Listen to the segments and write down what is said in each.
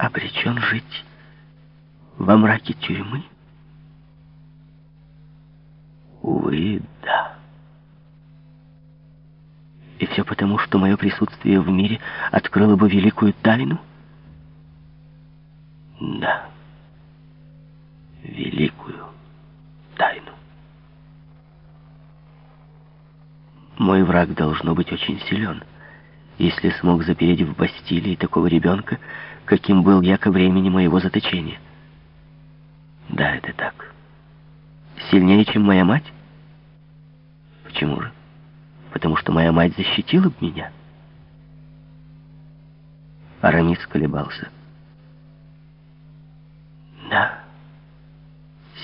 обречен жить во мраке тюрьмы? Увы, да. И все потому, что мое присутствие в мире открыло бы великую тайну? Да. Великую тайну. Мой враг должно быть очень силен, если смог запереть в Бастилии такого ребенка, каким был я ко времени моего заточения. Да, это так. Сильнее, чем моя мать? Почему же? потому что моя мать защитила бы меня. Арамис колебался. Да,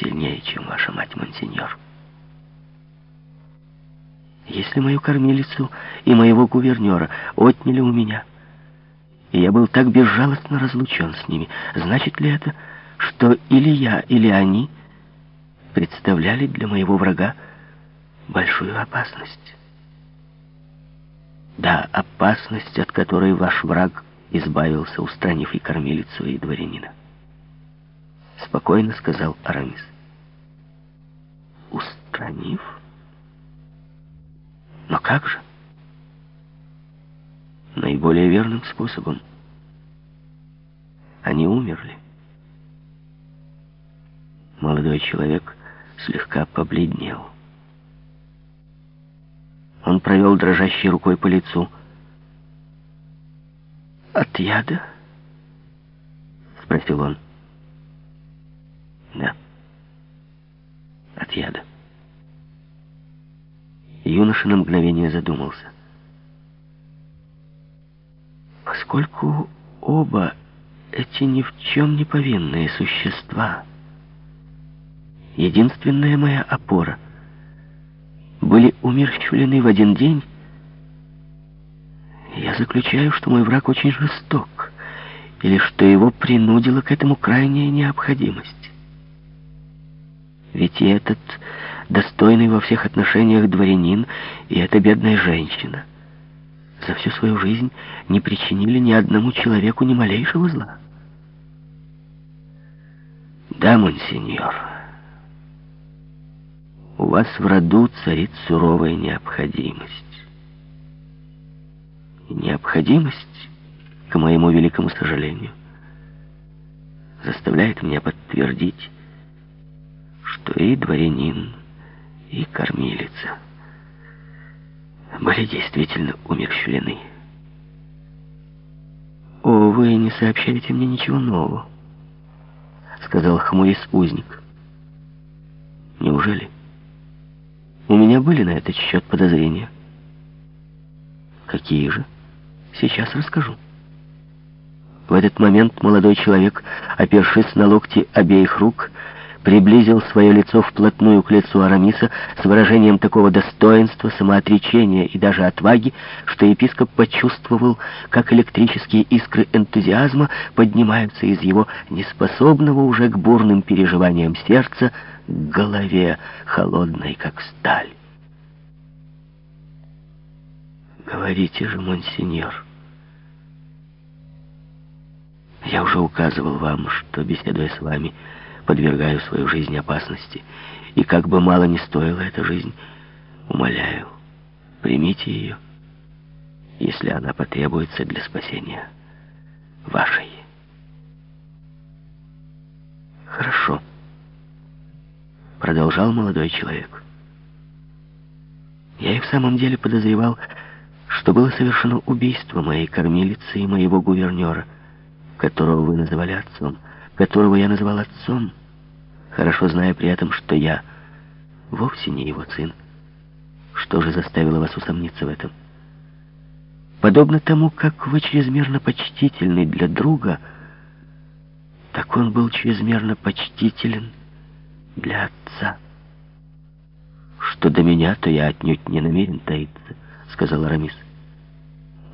сильнее, чем ваша мать, монсеньор. Если мою кормилицу и моего гувернера отняли у меня, и я был так безжалостно разлучен с ними, значит ли это, что или я, или они представляли для моего врага большую опасность? Да, опасность, от которой ваш враг избавился, устранив и кормилицу, и дворянина. Спокойно сказал Арамис. Устранив? Но как же? Наиболее верным способом. Они умерли. Молодой человек слегка побледнел. Он провел дрожащей рукой по лицу. «От яда?» — спросил он. «Да, от яда». Юноша на мгновение задумался. Поскольку оба эти ни в чем не повинные существа, единственная моя опора — были умерщвлены в один день, я заключаю, что мой враг очень жесток, или что его принудила к этому крайняя необходимость. Ведь и этот достойный во всех отношениях дворянин, и эта бедная женщина за всю свою жизнь не причинили ни одному человеку ни малейшего зла. Да, монсеньор, у вас в роду царит суровая необходимость. И необходимость, к моему великому сожалению, заставляет меня подтвердить, что и дворянин, и кормилица были действительно умерщвлены. «О, вы не сообщаете мне ничего нового», — сказал хмурясь узник. «Неужели?» У меня были на этот счет подозрения. Какие же? Сейчас расскажу. В этот момент молодой человек, опершись на локти обеих рук, приблизил свое лицо вплотную к лицу Арамиса с выражением такого достоинства, самоотречения и даже отваги, что епископ почувствовал, как электрические искры энтузиазма поднимаются из его неспособного уже к бурным переживаниям сердца к голове, холодной, как сталь. «Говорите же, монсеньор». Я уже указывал вам, что, беседуя с вами, подвергаю свою жизнь опасности. И как бы мало ни стоила эта жизнь, умоляю, примите ее, если она потребуется для спасения вашей. Хорошо продолжал молодой человек. Я и в самом деле подозревал, что было совершено убийство моей кормилицы и моего гувернера, которого вы называли отцом, которого я называл отцом, хорошо зная при этом, что я вовсе не его сын. Что же заставило вас усомниться в этом? Подобно тому, как вы чрезмерно почтительны для друга, так он был чрезмерно почтителен для отца. Что до меня, то я отнюдь не намерен таиться, сказал Арамис.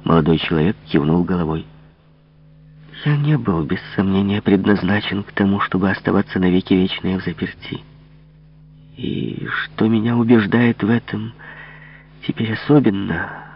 Молодой человек кивнул головой. Я не был, без сомнения, предназначен к тому, чтобы оставаться навеки вечные в заперти. И что меня убеждает в этом теперь особенно,